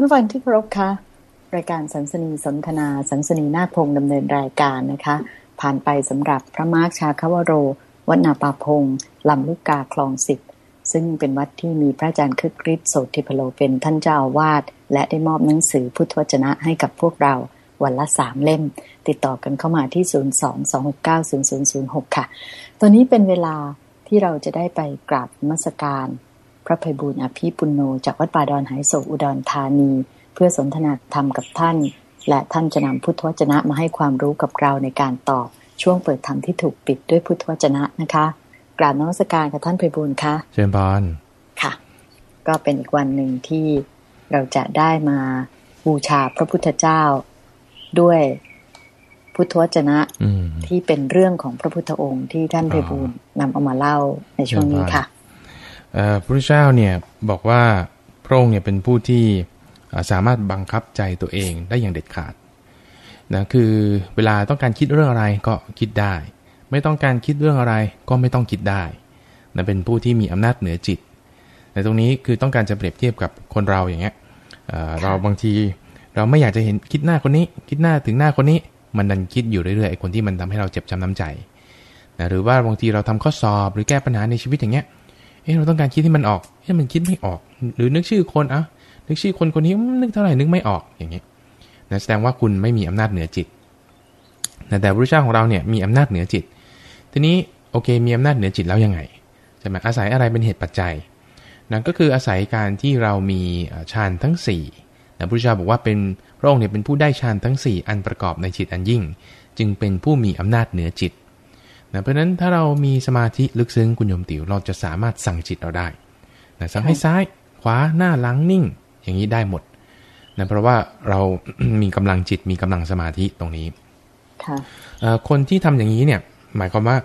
ท่านฟังที่เคารพคะ รายการสันสนีสนทนา สันสนีนาคพงดำเนินรายการนะคะ ผ่านไปสำหรับพระมาร์คชาคาวโร วัดนาปาพงลำลูกกาคลองสิบซึ่งเป็นวัดที่มีพระอาจารย์คึกฤทธิ์โสติพโลเป็นท่านเจ้าอาวาสและได้มอบหนังสือพุทธวจนะให้กับพวกเราวันละสามเล่ม ติดต่อกันเข้ามาที่ 022690006 ค่ะ ตอนนี้เป็นเวลาที่เราจะได้ไปกราบมัสการ พระภัยบูลย์อภิปุณโนจากวัดป่าดอนหายโศกอุดรธานี เพื่อสนทนาธรรมกับท่าน และท่านจะนำพุทธวจนะมาให้ความรู้กับเราในการตอบช่วงเปิดธรรมที่ถูกปิดด้วยพุทธวจนะนะคะ กราบนมัสการกับท่านภัยบูลย์ค่ะเชิญพรค่ะ ก็เป็นอีกวันหนึ่งที่เราจะได้มาบูชาพระพุทธเจ้าด้วยพุทธวจนะอืมที่เป็นเรื่องของพระพุทธองค์ที่ท่านเพบูลย์นำเอามาเล่าในช่วงนี้ค่ะเอ่อ พระพุทธเจ้าเนี่ยบอกว่าพระองค์เนี่ยเป็นผู้ที่สามารถบังคับใจตัวเองได้อย่างเด็ดขาดนะคือเวลาต้องการคิดเรื่องอะไรก็คิดได้ ไม่ต้องการคิดเรื่องอะไรก็ไม่ต้องคิดได้นะเป็นผู้ที่มีอำนาจเหนือจิตแต่ตรงนี้คือต้องการจะเปรียบเทียบกับคนเราอย่างเงี้ยเราบางทีเราไม่อยากจะเห็นคิดหน้าคนนี้ คิดหน้าถึงหน้าคนนี้ มันดันคิดอยู่เรื่อยๆไอ้คนที่มันทำให้เราเจ็บช้ำน้ำใจนะหรือว่าบางทีเราทำข้อสอบหรือแก้ปัญหาในชีวิตอย่างเงี้ย อ๊ะเราต้องการคิดให้มันออกเอ๊ะมันคิดไม่ออก หรือนึกชื่อคนอะนึกชื่อคนคนนี้นึกเท่าไหร่นึกไม่ออกอย่างเงี้ยนะแสดงว่าคุณไม่มีอำนาจเหนือจิตนะแต่พระเจ้าของเราเนี่ยมีอำนาจเหนือจิต ทีนี้โอเคมีอำนาจเหนือจิตแล้วยังไงใช่ไหมอาศัยอะไรเป็นเหตุปัจจัยนั่นก็คืออาศัยการที่เรามีฌานทั้ง4นะพระพุทธเจ้าบอกว่าเป็นพระองค์เนี่ยเป็นผู้ได้ฌานทั้ง 4 อันประกอบในจิตอันยิ่ง จึงเป็นผู้มีอำนาจเหนือจิต นะเพราะฉะนั้นถ้าเรามีสมาธิลึกซึ้งคุณโยมติ๋วเราจะสามารถสั่งจิตเราได้นะสั่งให้ซ้ายขวาหน้าหลังนิ่ง อย่างนี้ได้หมดนะเพราะว่าเรามีกำลังจิตมีกำลังสมาธิตรงนี้ค่ะเอ่อคนที่ทำอย่างนี้เนี่ยหมายความว่า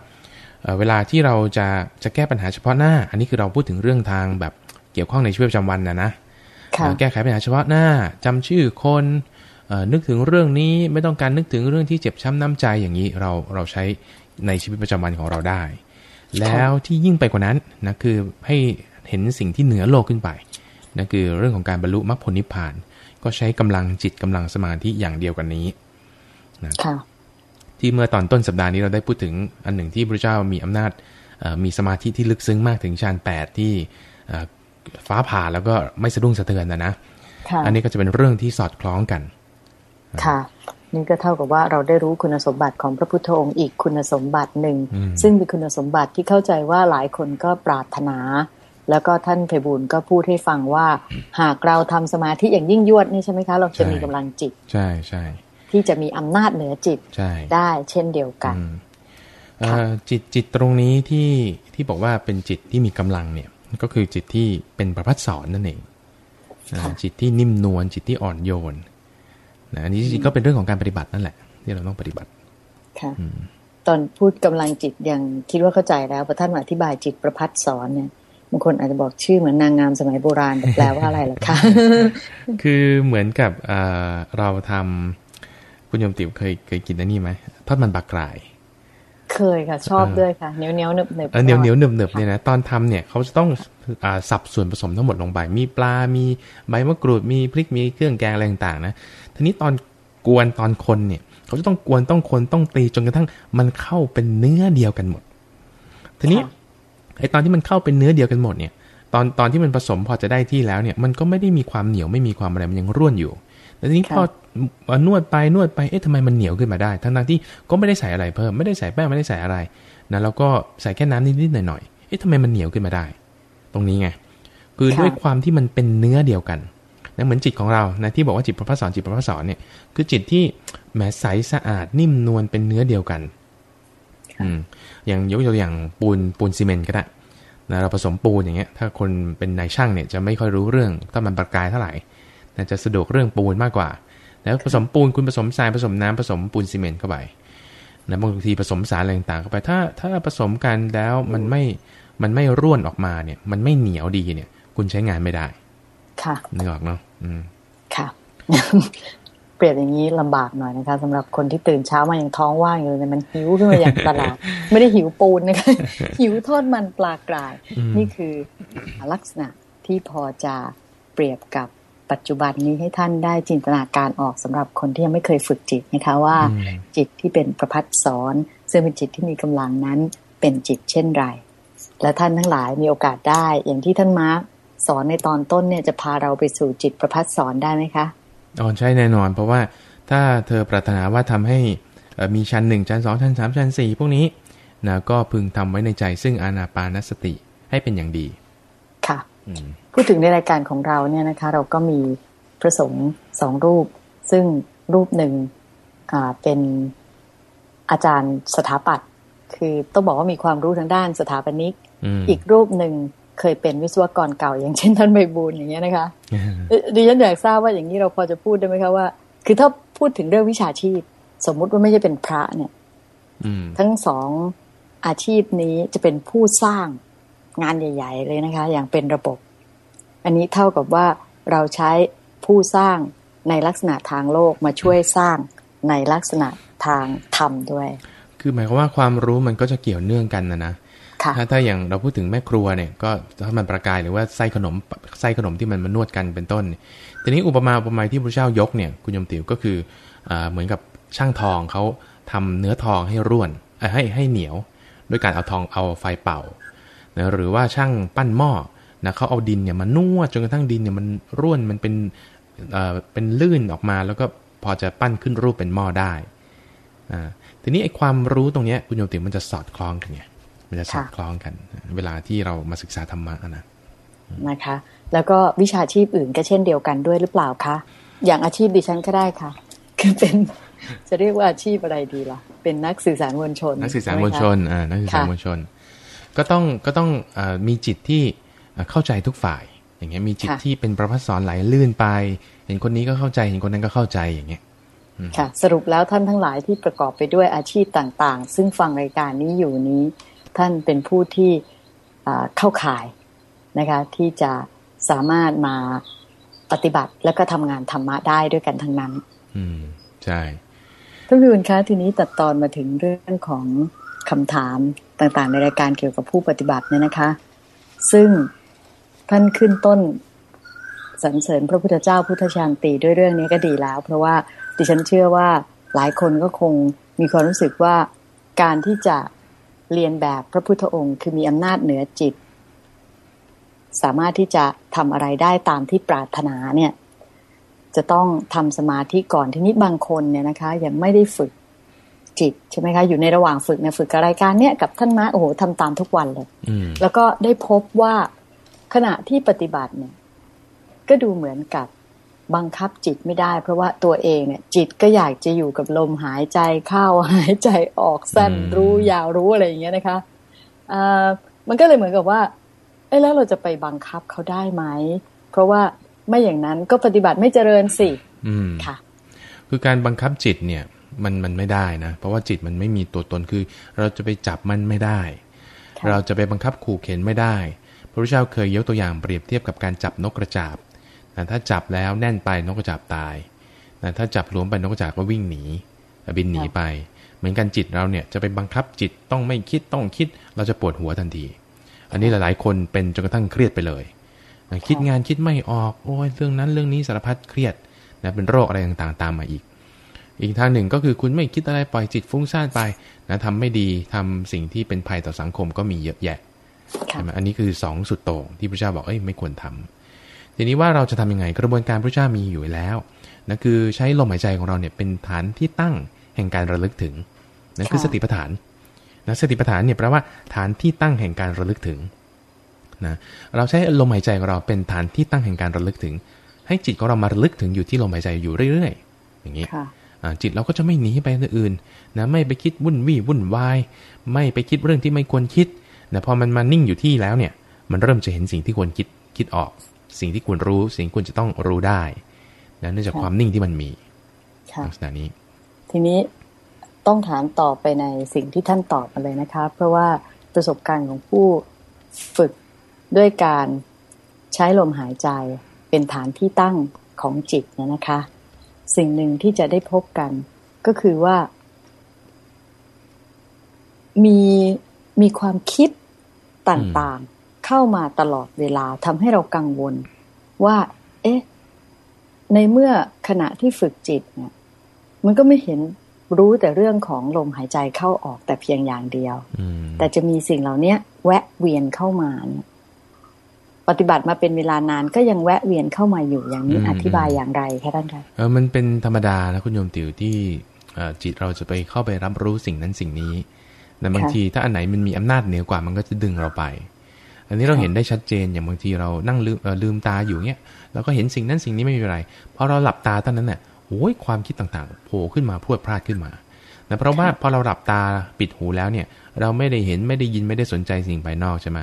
เอ่อเวลาที่เราจะจะแก้ปัญหาเฉพาะหน้า อันนี้คือเราพูดถึงเรื่องทางแบบเกี่ยวข้องในชีวิตประจำวันนะนะค่ะแก้ไขปัญหาเฉพาะหน้าจำชื่อคนเอ่อนึกถึงเรื่องนี้ไม่ต้องการนึกถึงเรื่องที่เจ็บช้ำน้ำใจอย่างนี้เราเราใช้ ในชีวิตประจำวันของเราได้ แล้วที่ยิ่งไปกว่านั้นนะคือให้เห็นสิ่งที่เหนือโลกขึ้นไปนะคือเรื่องของการบรรลุมรรคผลนิพพาน ก็ใช้กำลังจิตกำลังสมาธิอย่างเดียวกันนี้ค่ะที่เมื่อตอนต้นสัปดาห์นี้เราได้พูดถึงอันหนึ่งที่พระเจ้ามีอำนาจเอ่อมีสมาธิที่ลึกซึ้งมากถึงฌานแปดที่เอ่อฟ้าผ่าแล้วก็ไม่สะดุ้งสะเทือนนะนะค่ะอันนี้ก็จะเป็นเรื่องที่สอดคล้องกัน ค่ะ นี่ก็เท่ากับว่าเราได้รู้คุณสมบัติของพระพุทธองค์อีกคุณสมบัติหนึ่งอืมซึ่งเป็นคุณสมบัติที่เข้าใจว่าหลายคนก็ปรารถนา แล้วก็ท่านเพบูลย์ก็พูดให้ฟังว่า หากเราทำสมาธิอย่างยิ่งยวดนี่ใช่ไหมคะ เราจะมีกำลังจิต ใช่ใช่ที่จะมีอำนาจเหนือจิตใช่ได้เช่นเดียวกันอืมเอ่อจิตจิตตรงนี้ที่ที่บอกว่าเป็นจิตที่มีกำลังเนี่ยก็คือจิตที่เป็นประพัดสอนนั่นเองอ่าค่ะจิตที่นิ่มนวลจิตที่อ่อนโยน นะอันนี้จริงๆก็เป็นเรื่องของการปฏิบัตินั่นแหละ ที่เราต้องปฏิบัติ ค่ะตอนพูดกำลังจิตยังคิดว่าเข้าใจแล้วพอท่านมาอธิบายจิตประพัดสอนเนี่ยบางคนอาจจะบอกชื่อเหมือนนางงามสมัยโบราณแต่แปลว่าอะไรล่ะคะ คือเหมือนกับเอ่อเราทำคุณโยมติ๋วเคยเคยกินอันนี้ไหมทอดมันปลากราย เคยค่ะ ชอบด้วยค่ะเหนียวเหนียวๆหนึบหนึบเออเหนียวเหนียวหนึบหนึบเนี่ยนะตอนทำเนี่ยเขาจะต้องอ่าสับส่วนผสมทั้งหมดลงไปมีปลา มีใบมะกรูดมีพริกมีเครื่องแกงอะไรต่างๆนะ ทีนี้ตอนกวนตอนคนเนี่ย เขาจะต้องกวนต้องคนต้องตีจนกระทั่งมันเข้าเป็นเนื้อเดียวกันหมด ทีนี้ไอตอนที่มันเข้าเป็นเนื้อเดียวกันหมดเนี่ย ตอนตอนที่มันผสมพอจะได้ที่แล้วเนี่ย มันก็ไม่ได้มีความเหนียวไม่มีความอะไรมันยังร่วนอยู่แต่ทีนี้พอนวดไปนวดไป เอ๊ะทำไมมันเหนียวขึ้นมาได้ ทั้งทที่ก็ไม่ได้ใส่อะไรเพิ่ม ไม่ได้ใส่แป้งไม่ได้ใส่อะไรนะแล้วก็ใส่แค่น้ำนิดๆหน่อยๆ เอ๊ะทำไมมันเหนียวขึ้นมาได้ ตรงนี้ไง คือด้วยความที่มันเป็นเนื้อเดียวกัน นะเหมือนจิตของเรานะที่บอกว่าจิตประพัสสอนจิตประพัสสอนเนี่ยคือจิตที่แหมใสสะอาดนิ่มนวลเป็นเนื้อเดียวกันอืมอย่างยกตัวอย่างปูนปูนซีเมนต์ก็ได้นะเราผสมปูนอย่างเงี้ย ถ้าคนเป็นนายช่างเนี่ยจะไม่ค่อยรู้เรื่องถ้ามันประกายเท่าไหร่นะจะสะดวกเรื่องปูนมากกว่า แล้วผสมปูนคุณผสมทรายผสมน้ำผสมปูนซีเมนต์เข้าไปนะบางทีผสมสารอะไรต่างๆเข้าไป ถ้าถ้าผสมกันแล้วมันไม่มันไม่ร่วนออกมาเนี่ย มันไม่เหนียวดีเนี่ย คุณใช้งานไม่ได้ ค่ะนึกออกเนาะอืม ค่ะ เปรียบอย่างนี้ลำบากหน่อยนะคะสำหรับคนที่ตื่นเช้ามายังท้องว่างอยู่เลยมันหิวขึ้นมาอย่างตลาดไม่ได้หิวปูนนะคะหิวทอดมันปลากรายอืมนี่คือลักษณะที่พอจะเปรียบกับปัจจุบันนี้ให้ท่านได้จินตนาการออกสำหรับคนที่ยังไม่เคยฝึกจิตนะคะว่า จิตที่เป็นประพัดสอนซึ่งเป็นจิตที่มีกำลังนั้นเป็นจิตเช่นไร และท่านทั้งหลายมีโอกาสได้อย่างที่ท่านมาร์ค สอนในตอนต้นเนี่ยจะพาเราไปสู่จิตประพัดสอนได้ไหมคะอ๋อใช่แน่นอน เพราะว่าถ้าเธอปรารถนาว่าทำให้มีชั้นหนึ่งชั้นสองชั้นสามชั้นสี่พวกนี้นะก็พึงทำไว้ในใจซึ่งอานาปานสติให้เป็นอย่างดี ค่ะพูดถึงในรายการของเราเนี่ยนะคะ เราก็มีพระสงฆ์สองรูป ซึ่งรูปหนึ่งเป็นอาจารย์สถาปัตย์คือต้องบอกว่ามีความรู้ทางด้านสถาปนิก อีกรูปหนึ่ง เคยเป็นวิศวกรเก่า อย่างเช่นท่านใบบูลอย่างเงี้ยนะคะดิฉันอยากทราบว่าอย่างนี้เราพอจะพูดได้ไหมคะว่า คือถ้าพูดถึงเรื่องวิชาชีพ สมมุติว่าไม่ใช่เป็นพระเนี่ยทั้งสองอาชีพนี้จะเป็นผู้สร้างงานใหญ่ ๆ เลยนะคะ อย่างเป็นระบบ อันนี้เท่ากับว่าเราใช้ผู้สร้างในลักษณะทางโลกมาช่วยสร้างในลักษณะทางธรรมด้วย คือหมายความว่าความรู้มันก็จะเกี่ยวเนื่องกันนะนะ ถ้าถ้าอย่างเราพูดถึงแม่ครัวเนี่ยก็ถ้ามันประกายหรือว่าไส้ขนมไส้ขนมที่มันมานวดกันเป็นต้น ทีนี้อุปมาอุปไมยที่พระเจ้ายกเนี่ยคุณยมติวก็คืออเหมือนกับช่างทองเขาทำเนื้อทองให้ร่วนให้ให้เหนียวด้วยการเอาทองเอาไฟเป่านะหรือว่าช่างปั้นหม้อนะเขาเอาดินเนี่ยมานวดจนกระทั่งดินเนี่ยมันร่วนมันเป็นเอ่อเป็นลื่นออกมา แล้วก็พอจะปั้นขึ้นรูปเป็นหม้อได้อ่าทีนี้ไอ้ความรู้ตรงนี้คุณโยมติมันจะสอดคล้องกันไง มันจะสอดคล้องกัน เวลาที่เรามาศึกษาธรรมะนะนะคะ แล้วก็วิชาชีพอื่นก็เช่นเดียวกันด้วยหรือเปล่าคะอย่างอาชีพดิฉันก็ได้ค่ะ คือเป็นจะเรียกว่าอาชีพอะไรดีล่ะ เป็นนักสื่อสารมวลชน นักสื่อสารมวลชนอ่านักสื่อสารมวลชน ก็ต้องก็ต้องอมีจิตที่เข้าใจทุกฝ่าย อย่างเงี้ยมีจิตที่เป็นประพัฒสอนไหลลื่นไป เห็นคนนี้ก็เข้าใจเห็นคนนั้นก็เข้าใจอย่างเงี้ยค่ะ สรุปแล้วท่านทั้งหลายที่ประกอบไปด้วยอาชีพต่างๆ ซึ่งฟังรายการนี้อยู่นี้ ท่านเป็นผู้ที่เข้าข่ายนะคะที่จะสามารถมาปฏิบัติแล้วก็ทำงานธรรมะได้ด้วยกันทั้งนั้น อืม ใช่ท่านพิบูลคะทีนี้ตัดตอนมาถึงเรื่องของคำถามต่างๆ ในรายการเกี่ยวกับผู้ปฏิบัติเนี่ยนะคะ ซึ่งท่านขึ้นต้นสรรเสริญพระพุทธเจ้าพุทธชานตีด้วยเรื่องนี้ก็ดีแล้ว เพราะว่าดิฉันเชื่อว่าหลายคนก็คงมีความรู้สึกว่าการที่จะ เรียนแบบพระพุทธองค์ คือมีอำนาจเหนือจิต สามารถที่จะทำอะไรได้ตามที่ปรารถนาเนี่ย จะต้องทำสมาธิก่อนทีนี้บางคนเนี่ยนะคะ ยังไม่ได้ฝึกจิตใช่ไหมคะอยู่ในระหว่างฝึกเนี่ยฝึกกับรายการเนี่ยกับท่านมาโอ้โหทำตามทุกวันเลยแล้วก็ได้พบว่าขณะที่ปฏิบัติเนี่ย ก็ดูเหมือนกับ บังคับจิตไม่ได้ เพราะว่าตัวเองเนี่ย จิตก็อยากจะอยู่กับลมหายใจเข้าหายใจออกสั้นรู้ยาวรู้อะไรอย่างเงี้ยนะคะอ่ามันก็เลยเหมือนกับว่า เอ้แล้วเราจะไปบังคับเขาได้ไหม เพราะว่าไม่อย่างนั้นก็ปฏิบัติไม่เจริญสิค่ะ คือการบังคับจิตเนี่ย มันมันไม่ได้นะ เพราะว่าจิตมันไม่มีตัวตนคือ เราจะไปจับมันไม่ได้ เราจะไปบังคับขู่เข็นไม่ได้ พระพุทธเจ้าเคยยกตัวอย่างเปรียบเทียบกับการจับนกกระจาบนะ ถ้าจับแล้วแน่นไปนกกระจาบตายนะถ้าจับหลวมไปนกกระจาบก็วิ่งหนีบินหนีไป เหมือนกันจิตเราเนี่ยจะไปบังคับจิตต้องไม่คิดต้องคิดเราจะปวดหัวทันที อันนี้หลายๆ คนเป็นจนกระทั่งเครียดไปเลยคิดงานคิดไม่ออกโอ้ยเรื่องนั้นเรื่องนี้สารพัดเครียดนะเป็นโรคอะไรต่างๆ ตามมาอีก อีกทางหนึ่งก็คือคุณไม่คิดอะไรปล่อยจิตฟุ้งซ่านไปนะทำไม่ดีทำสิ่งที่เป็นภัยต่อสังคมก็มีเยอะแยะใช่ไหมอันนี้คือสองสุดโต่งที่พระเจ้าบอกเอ้ยไม่ควรทำ ทีนี้ว่าเราจะทำยังไงกระบวนการพระเจ้ามีอยู่แล้วนั่นคือใช้ลมหายใจของเราเนี่ยเป็นฐานที่ตั้งแห่งการระลึกถึงนั่นคือสติปัฏฐานนะสติปัฏฐานเนี่ยแปลว่าฐานที่ตั้งแห่งการระลึกถึงนะเราใช้ลมหายใจของเราเป็นฐานที่ตั้งแห่งการระลึกถึง ให้จิตของเรามาระลึกถึงอยู่ที่ลมหายใจอยู่เรื่อย ๆ อย่างนี้จิตเราก็จะไม่หนีไปอื่นนะไม่ไปคิดวุ่นวี่วุ่นวายไม่ไปคิดเรื่องที่ไม่ควรคิดนะพอมันมานิ่งอยู่ที่แล้วเนี่ย มันเริ่มจะเห็นสิ่งที่ควรคิดคิดออก สิ่งที่ควรรู้ สิ่งควรจะต้องรู้ได้นะเนื่องจากความนิ่งที่มันมีลักษณะนี้ ทีนี้ต้องถามต่อไปในสิ่งที่ท่านตอบมาเลยนะคะ เพราะว่าประสบการณ์ของผู้ฝึกด้วยการใช้ลมหายใจเป็นฐานที่ตั้งของจิตเนี่ยนะคะ สิ่งหนึ่งที่จะได้พบกัน ก็คือว่า มีมีความคิดต่างๆ เข้ามาตลอดเวลาทำให้เรากังวล ว่า เอ๊ะ ในเมื่อขณะที่ฝึกจิตเนี่ย มันก็ไม่เห็นรู้แต่เรื่องของลมหายใจเข้าออกแต่เพียงอย่างเดียว แต่จะมีสิ่งเหล่านี้แวะเวียนเข้ามาเนี่ยปฏิบัติมาเป็นเวลานานก็ยังแวะเวียนเข้ามาอยู่อย่างนี้อธิบายอย่างไรคะท่านคะเออมันเป็นธรรมดานะคุณโยมติ๋วที่จิตเราจะไปเข้าไปรับรู้สิ่งนั้นสิ่งนี้แต่บางทีถ้าอันไหนมันมีอำนาจเหนือกว่ามันก็จะดึงเราไป อันนี้เราเห็นได้ชัดเจนอย่างบางทีเรานั่งลืมลืมตาอยู่เนี้ยเราก็เห็นสิ่งนั้นสิ่งนี้ไม่มีอะไรพอเราหลับตาเท่านั้นเนี่ยโอ้ยความคิดต่างๆโผล่ขึ้นมาพรวดพลาดขึ้นมานะเพราะว่าพอเราหลับตาปิดหูแล้วเนี่ย เราไม่ได้เห็นไม่ได้ยินไม่ได้สนใจสิ่งภายนอกใช่ไหม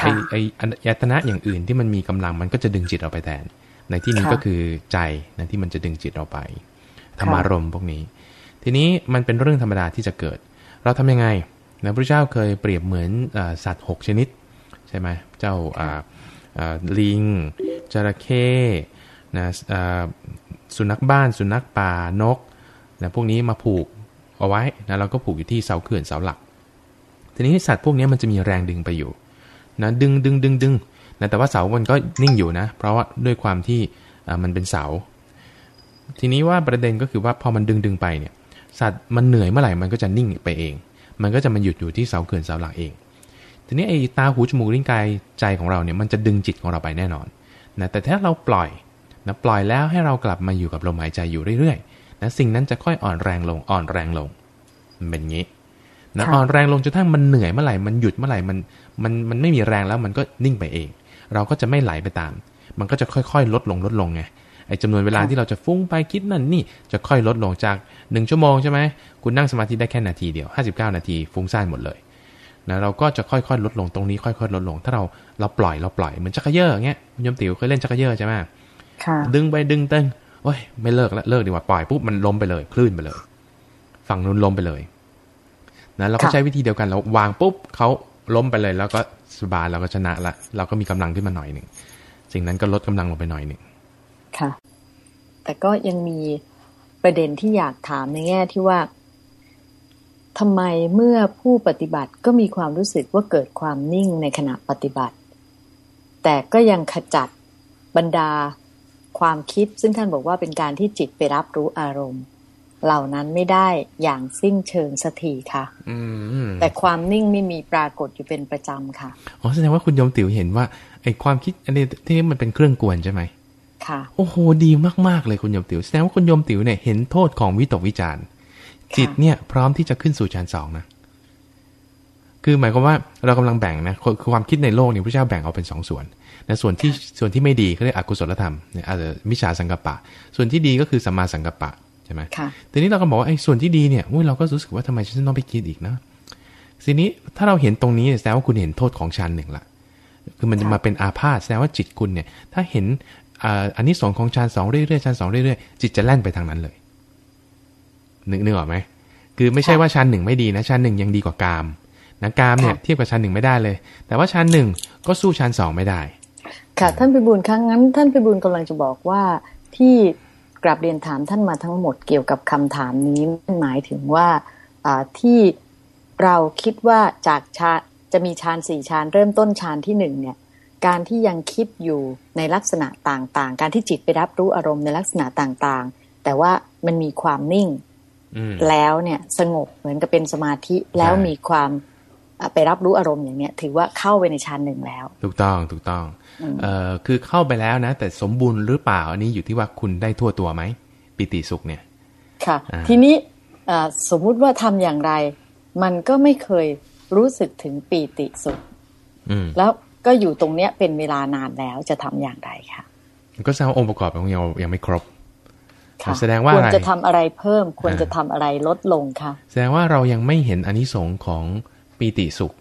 ไอ้ไอ้ยตนะอย่างอื่นที่มันมีกำลังมันก็จะดึงจิตเราไปแทน ในที่นี้ก็คือใจนะที่มันจะดึงจิตเราไปธรรมารมพวกนี้ ทีนี้มันเป็นเรื่องธรรมดาที่จะเกิด เราทำยังไงนะพระเจ้าเคยเปรียบเหมือนอสัตว์6ชนิดใช่ไหมเจ้าลิงจระเข้นะสุนัขบ้านสุนัขป่านกนะพวกนี้มาผูกเอาไว้นะเราก็ผูกอยู่ที่เสาเขื่อนเสาหลัก ทีนี้สัตว์พวกนี้มันจะมีแรงดึงไปอยู่นะดึงดึงดึงดึงนะแต่ว่าเสามันก็นิ่งอยู่นะ เพราะว่าด้วยความที่มันเป็นเสา ทีนี้ว่าประเด็นก็คือว่าพอมันดึงดึงไปเนี่ยสัตว์มันเหนื่อยเมื่อไหร่มันก็จะนิ่งไปเอง มันก็จะมาหยุดอยู่ที่เสาเขื่อนเสาหลักเอง ทีนี้ไอ้ตาหูจมูกลิ้นกายใจของเราเนี่ยมันจะดึงจิตของเราไปแน่นอนนะแต่ถ้าเราปล่อยนะปล่อยแล้วให้เรากลับมาอยู่กับลมหายใจอยู่เรื่อยๆนะสิ่งนั้นจะค่อยอ่อนแรงลงอ่อนแรงลงมันเป็นงี้นะอ่อนแรงลงจนทั้งมันเหนื่อยเมื่อไหร่มันหยุดเมื่อไหร่มันมันมันไม่มีแรงแล้วมันก็นิ่งไปเอง เราก็จะไม่ไหลไปตาม มันก็จะค่อยๆ ลดลงลดลงไงไอ้จำนวนเวลาที่เราจะฟุ้งไปคิดนั่นนี่จะค่อยลดลงจากหนึ่งชั่วโมงใช่ไหมคุณนั่งสมาธิได้แค่นาทีเดียว 59 นาทีฟุ้งซ่านหมดเลย นะเราก็จะค่อยๆ ลดลงตรงนี้ค่อยๆ ลดลง ถ้าเราเราปล่อยเราปล่อยเหมือนจักรเยอะเงี้ยยมติ๋วเคยเล่นจักรเยอะใช่ไหมดึงไปดึงเต้งโอ้ยไม่เลิกแล้วเลิกดีกว่าปล่อยปุ๊บมันล้มไปเลย คลื่นไปเลย ฝั่งนู้นล้มไปเลยนะเราก็ใช้วิธีเดียวกันเราวางปุ๊บเขาล้มไปเลย แล้วก็สบายเราก็ชนะละเราก็มีกำลังขึ้นมาหน่อยหนึ่งสิ่งนั้นก็ลดกำลังลงไปหน่อยหนึ่งค่ะ แต่ก็ยังมีประเด็นที่อยากถามในแง่ที่ว่า ทำไมเมื่อผู้ปฏิบัติก็มีความรู้สึกว่าเกิดความนิ่งในขณะปฏิบัติ แต่ก็ยังขจัดบรรดาความคิด ซึ่งท่านบอกว่าเป็นการที่จิตไปรับรู้อารมณ์ เหล่านั้นไม่ได้อย่างสิ้นเชิงสักทีค่ะแต่ความนิ่งไม่มีปรากฏอยู่เป็นประจำค่ะอ๋อแสดงว่าคุณยมติ๋วเห็นว่าไอ้ความคิดอันนี้ที่มันเป็นเครื่องกวนใช่ไหมค่ะ โอ้โหดีมากๆเลยคุณยมติ๋วแสดงว่าคุณยมติ๋วเนี่ยเห็นโทษของวิตกวิจารณ์ จิตเนี่ยพร้อมที่จะขึ้นสู่ฌานสองนะ คือหมายความว่าเรากำลังแบ่งนะคือความคิดในโลกเนี่ยพระเจ้าแบ่งออกเป็นสองส่วนนะส่วนที่ส่วนที่ไม่ดีเขาเรียกอกุศลธรรมเนี่ยอาจจะมิจฉาสังกัปปะ ส่วนที่ดีก็คือสัมมาสังกัปปะใช่ไหมค่ะทีนี้เราก็บอกว่าไอ้ส่วนที่ดีเนี่ยอุ้ยเราก็รู้สึกว่าทำไมฉันต้องไปคิดอีกนะทีนี้ถ้าเราเห็นตรงนี้แสดงว่าคุณเห็นโทษของฌานหนึ่งละคือมันจะมาเป็นอาพาธแสดงว่าจิตคุณเนี่ย ถ้าเห็นอันนี้สองของฌานสองเรื่อยๆฌานสองเรื่อยๆจิตจะแล่นไปทางนั้นเลย นึกนึกออกไหมคือไม่ใช่ว่าฌานหนึ่งไม่ดีนะฌานหนึ่งยังดีกว่ากามนะกามเนี่ยเทียบกับฌานหนึ่งไม่ได้เลย แต่ว่าฌานหนึ่งก็สู้ฌานสองไม่ได้ ค่ะ ท่านพิบูลครั้งนั้น ท่านพิบูลกำลังจะบอกว่าที่กราบเรียนถามท่านมาทั้งหมดเกี่ยวกับคำถามนี้หมายถึงว่าที่เราคิดว่าจากชาจะมีฌานสี่ฌานเริ่มต้นฌานที่หนึ่งเนี่ย การที่ยังคิดอยู่ในลักษณะต่างๆ การที่จิตไปรับรู้อารมณ์ในลักษณะต่างๆ แต่ว่ามันมีความนิ่ง แล้วเนี่ยสงบเหมือนกับเป็นสมาธิแล้วมีความไปรับรู้อารมณ์อย่างเนี้ยถือว่าเข้าไปในฌานหนึ่งแล้ว ถูกต้องถูกต้องเอ่อคือเข้าไปแล้วนะ แต่สมบูรณ์หรือเปล่าอันนี้อยู่ที่ว่าคุณได้ทั่วตัวไหมปิติสุขเนี่ย ค่ะ ทีนี้สมมุติว่าทำอย่างไร มันก็ไม่เคยรู้สึกถึงปีติสุขแล้วก็อยู่ตรงเนี้ยเป็นเวลานานแล้วจะทำอย่างไรคะก็แสดงว่าองค์ประกอบของเรายังไม่ครบ แสดงว่าควรจะทำอะไรเพิ่ม ควรจะทำอะไรลดลงค่ะ แสดงว่าเรายังไม่เห็นอนิสงค์ของปีติสุข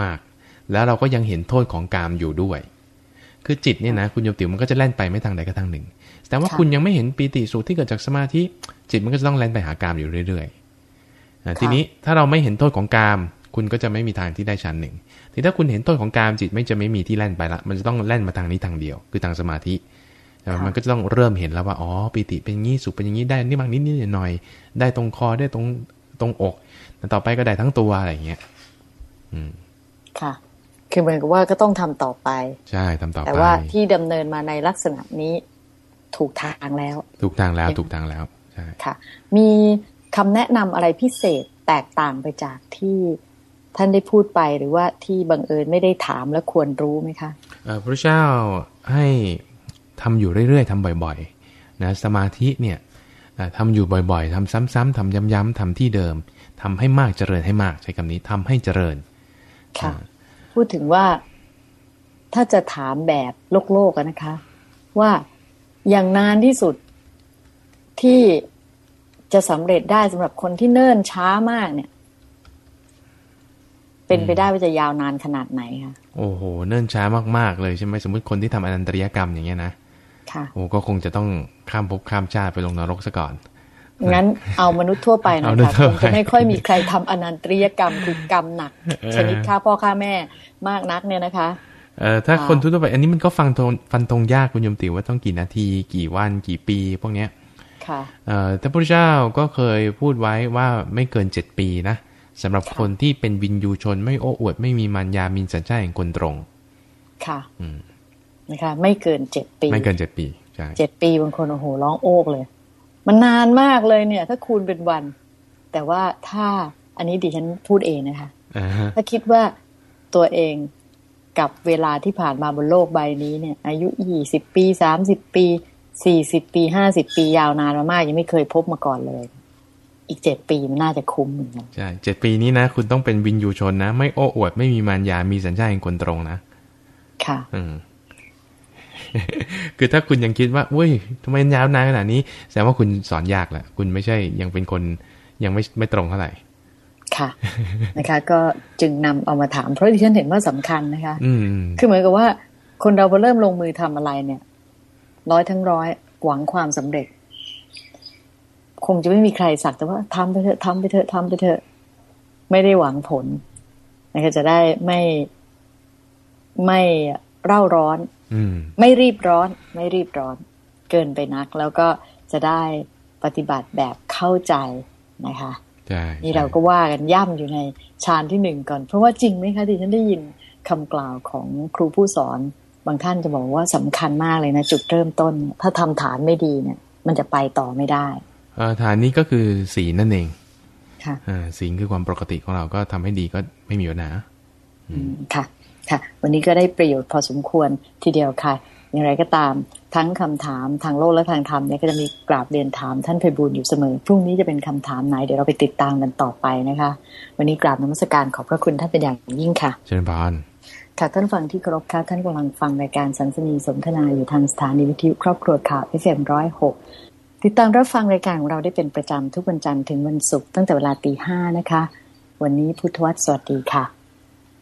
มาก แล้วเราก็ยังเห็นโทษของกามอยู่ด้วย คือจิตเนี่ยนะคุณโยมติ๋วมันก็จะแล่นไปไม่ทางใดก็ทางหนึ่ง แต่ว่าคุณยังไม่เห็นปีติสุขที่เกิดจากสมาธิจิตมันก็จะต้องแล่นไปหากามอยู่เรื่อยๆทีนี้ถ้าเราไม่เห็นโทษของกาม คุณก็จะไม่มีทางที่ได้ชั้นหนึ่งทีถ้าคุณเห็นโทษของกามจิตไม่จะไม่มีที่แล่นไปละ มันจะต้องแล่นมาทางนี้ทางเดียว คือทางสมาธิ มันก็จะต้องเริ่มเห็นแล้วว่าอ๋อปีติเป็นงี้สุขเป็นอย่างนี้ได้นี่บางนิดนิดหน่อยได้ตรงคอได้ตรงตรงอกแต่ต่อไปก็ได้ทั้งตัวอะไรอย่างเงี้ยค่ะ คือเหมือนกับว่าก็ต้องทำต่อไป ใช่ทำต่อไปแต่ว่าที่ดำเนินมาในลักษณะนี้ถูกทางแล้ว ถูกทางแล้วถูกทางแล้วใช่ค่ะ มีคำแนะนำอะไรพิเศษแตกต่างไปจากที่ท่านได้พูดไปหรือว่าที่บังเอิญไม่ได้ถามและควรรู้ไหมคะเอ่อพระเจ้าให้ ทำอยู่เรื่อยๆทำบ่อยๆนะสมาธิเนี่ยเอ่อทำอยู่บ่อยๆทำซ้ำๆทำย้ำๆทำที่เดิมทำให้มากเจริญให้มากใช้คำนี้ทำให้เจริญ ค่ะ พูดถึงว่าถ้าจะถามแบบโลกโลกอะนะคะ ว่าอย่างนานที่สุดที่จะสำเร็จได้สำหรับคนที่เนิ่นช้ามากเนี่ย เป็นไปได้ว่าจะยาวนานขนาดไหนคะโอ้โห เนิ่นช้ามากๆเลยใช่ไหมสมมติคนที่ทำอนันตริยกรรมอย่างเงี้ยนะ ค่ะโอ้ก็คงจะต้องข้ามภพข้ามชาติไปลงนรกซะก่อนงั้นเอามนุษย์ทั่วไปนะเอามนุษคะย์ทั่วคงไปจะไม่ค่อยมีใครทำอนันตริยกรรมคือกรรมหนัก ชนิดฆ่าพ่อฆ่าแม่มากนักเนี่ยนะคะเอ่อถ้าค่ะคนทั่วไป อันนี้มันก็ฟังตรงฟันตรงยากคุณโยมติว่าต้องกี่นาที กี่วันกี่ปี พวกเนี้ยค่ะเอ่อพระพุทธเจ้าก็เคยพูดไว้ว่าไม่เกินเจ็ดปีนะสำหรับค่ะคนที่เป็นวินยูชนไม่โอ้อวด ไม่มีมารยามีสัญชาติแห่งคนตรง ค่ะ อืม นะคะ ไม่เกินเจ็ดปี ไม่เกินเจ็ดปีใช่เจ็ดปีบางคนโอ้โหร้องโอกเลย มันนานมากเลยเนี่ย ถ้าคูณเป็นวัน แต่ว่าถ้าอันนี้ดิฉันพูดเองนะคะอ่าฮะถ้าคิดว่าตัวเองกับเวลาที่ผ่านมาบนโลกใบนี้เนี่ย อายุยี่สิบปีสามสิบปีสี่สิบปีห้าสิบปียาวนานมามากยังไม่เคยพบมาก่อนเลย อีกเจ็ดปีมันน่าจะคุ้มเหมือนกันใช่เจ็ดปีนี้นะ คุณต้องเป็นวินยูชนนะ ไม่โอ้อวดไม่มีมารยามีสัญชาติแห่งคนตรงนะ ค่ะ อืม คือถ้าคุณยังคิดว่าเว้ยทำไมยาวนานขนาดนี้ แสดงว่าคุณสอนยากแหละคุณไม่ใช่ยังเป็นคนยังไม่ไม่ตรงเท่าไหร่ ค่ะ นะคะ ก็จึงนำเอามาถาม เพราะดิฉันเห็นว่าสำคัญนะคะ อืมคือเหมือนกับว่า คนเราพอเริ่มลงมือทำอะไรเนี่ย ร้อยทั้งร้อยหวังความสำเร็จ คงจะไม่มีใครสักแต่ว่าทำไปเถอะทำไปเถอะทำไปเถอะ ไม่ได้หวังผลนะคะจะได้ไม่ไม่เร่าร้อนอืม ไม่รีบร้อน ไม่รีบร้อน เกินไปนัก แล้วก็จะได้ปฏิบัติแบบเข้าใจนะคะใช่นี่เราก็ว่ากันย่ำอยู่ในชานที่หนึ่งก่อน เพราะว่าจริงไหมคะที่ฉันได้ยินคำกล่าวของครูผู้สอน บางท่านจะบอกว่าสำคัญมากเลยนะ จุดเริ่มต้นเนี่ยถ้าทำฐานไม่ดีเนี่ย มันจะไปต่อไม่ได้เอ่อฐานนี้ก็คือศีลนั่นเองค่ะอ่าศีลคือความปกติของเราก็ทำให้ดีก็ไม่มีปัญหาอืมค่ะ ค่ะ วันนี้ก็ได้ประโยชน์พอสมควรทีเดียวค่ะ อย่างไรก็ตามทั้งคำถามทางโลกและทางธรรมเนี่ยก็จะมีกราบเรียนถามท่านไพบูลย์อยู่เสมอ พรุ่งนี้จะเป็นคำถามไหนเดี๋ยวเราไปติดตามกันต่อไปนะคะ วันนี้กราบนมัสการขอบพระคุณท่านเป็นอย่างยิ่งค่ะ เชิญพานค่ะท่านฟังที่เคารพค่ะท่านกำลังฟังรายการสันสนีสนทนาอยู่ทางสถานีวิทยุครอบครัวข่าว FM ร้อยหกติดตามรับฟังรายการของเราได้เป็นประจำทุกวันจันทร์ถึงวันศุกร์ตั้งแต่เวลาตีห้านะคะ วันนี้พุทธวัตรสวัสดีค่ะ